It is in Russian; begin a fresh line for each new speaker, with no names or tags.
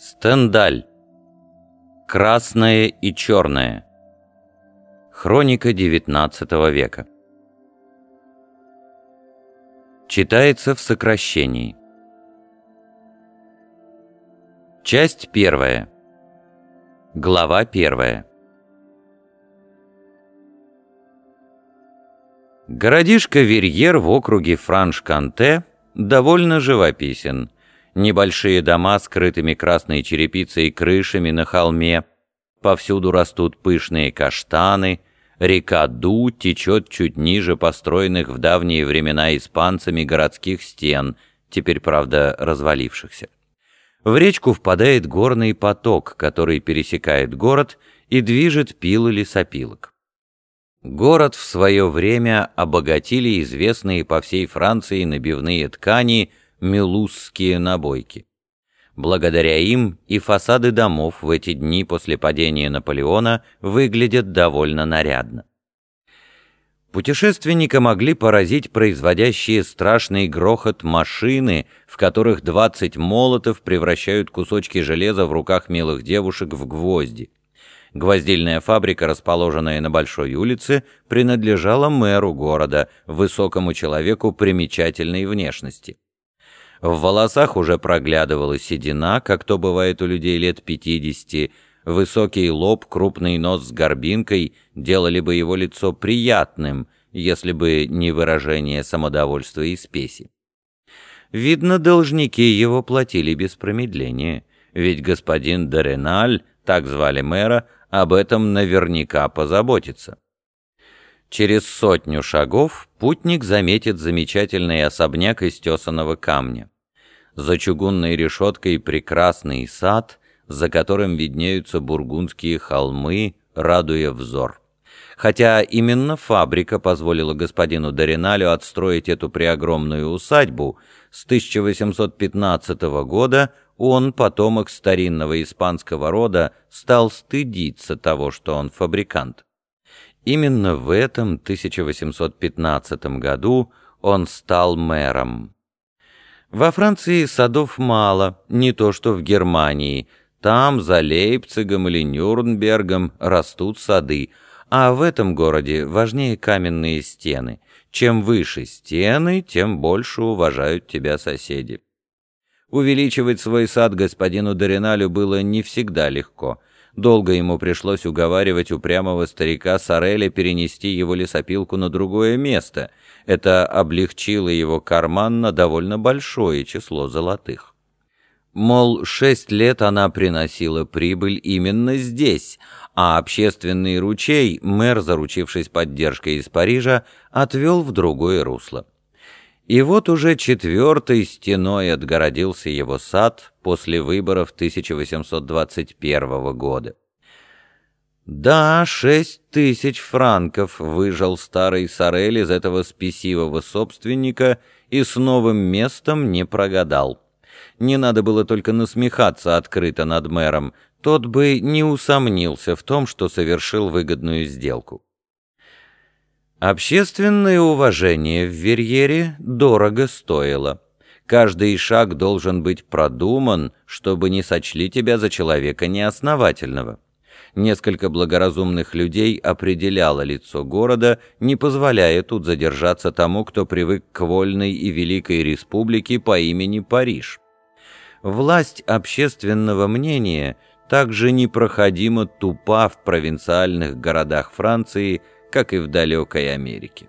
Стендаль. Красное и черное. Хроника XIX века. Читается в сокращении. Часть первая. Глава первая. Городишко Верьер в округе Франш-Канте довольно живописен – Небольшие дома с крытыми красной черепицей крышами на холме. Повсюду растут пышные каштаны. Река Ду течет чуть ниже построенных в давние времена испанцами городских стен, теперь, правда, развалившихся. В речку впадает горный поток, который пересекает город и движет пилы лесопилок. Город в свое время обогатили известные по всей Франции набивные ткани – мелузские набойки. Благодаря им и фасады домов в эти дни после падения Наполеона выглядят довольно нарядно. Путешественника могли поразить производящие страшный грохот машины, в которых 20 молотов превращают кусочки железа в руках милых девушек в гвозди. Гвоздильная фабрика, расположенная на Большой улице, принадлежала мэру города, высокому человеку примечательной внешности. В волосах уже проглядывала седина, как то бывает у людей лет пятидесяти. Высокий лоб, крупный нос с горбинкой делали бы его лицо приятным, если бы не выражение самодовольства и спеси. Видно, должники его платили без промедления, ведь господин Дореналь, так звали мэра, об этом наверняка позаботится. Через сотню шагов путник заметит замечательный особняк из тесаного камня. За чугунной решеткой прекрасный сад, за которым виднеются бургундские холмы, радуя взор. Хотя именно фабрика позволила господину Дориналю отстроить эту преогромную усадьбу, с 1815 года он, потомок старинного испанского рода, стал стыдиться того, что он фабрикант. Именно в этом 1815 году он стал мэром. Во Франции садов мало, не то что в Германии. Там, за Лейпцигом или Нюрнбергом, растут сады, а в этом городе важнее каменные стены. Чем выше стены, тем больше уважают тебя соседи. Увеличивать свой сад господину Дориналю было не всегда легко — Долго ему пришлось уговаривать упрямого старика Сареля перенести его лесопилку на другое место. Это облегчило его карман на довольно большое число золотых. Мол, шесть лет она приносила прибыль именно здесь, а общественный ручей, мэр, заручившись поддержкой из Парижа, отвел в другое русло. И вот уже четвертой стеной отгородился его сад после выборов 1821 года. Да, шесть тысяч франков выжил старый Сорель из этого спесивого собственника и с новым местом не прогадал. Не надо было только насмехаться открыто над мэром, тот бы не усомнился в том, что совершил выгодную сделку. Общественное уважение в Верьере дорого стоило. Каждый шаг должен быть продуман, чтобы не сочли тебя за человека неосновательного. Несколько благоразумных людей определяло лицо города, не позволяя тут задержаться тому, кто привык к вольной и великой республике по имени Париж. Власть общественного мнения также непроходимо тупа в провинциальных городах Франции – как и в далекой Америке.